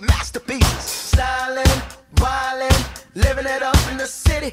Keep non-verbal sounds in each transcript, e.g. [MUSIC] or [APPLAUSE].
masterpieces. Styling, wildin', living it up in the city.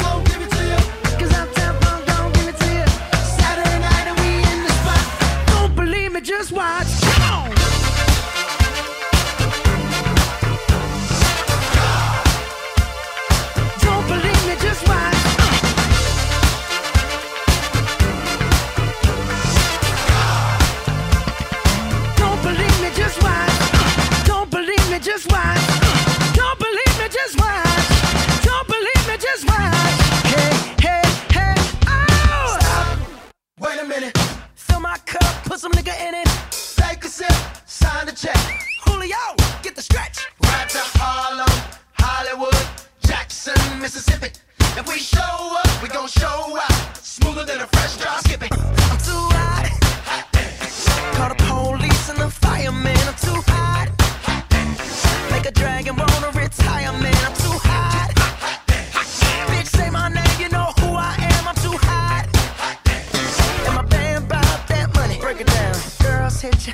Mississippi. If we show up, we gon' show out.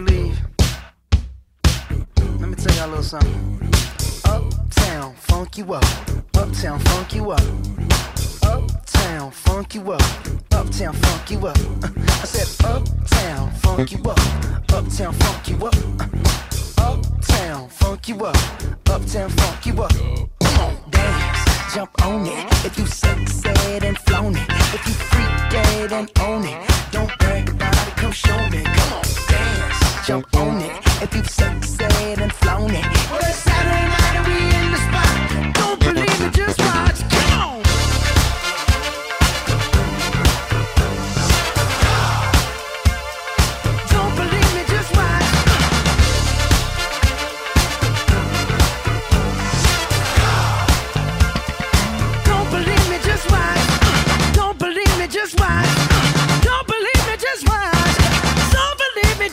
we leave, let me tell y'all a little something. Uptown, funk you up. Uptown, funk you up. Uptown, funk you up. Uptown, funk you up. [LAUGHS] I said, Uptown, funk you up. Uptown, funk you up. Uptown, funk you up. Uptown, funk you up. Come on, dance, jump on it. If you sexed and flown it, if you dead and own it, don't brag about it. Come show me. Jump on it. If you sexed and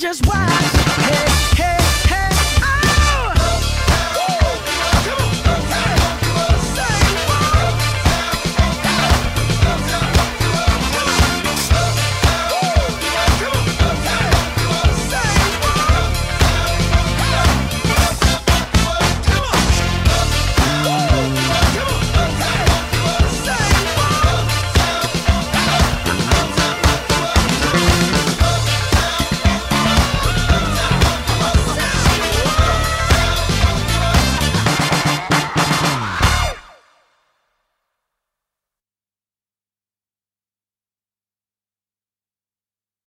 just watch. Hey, hey.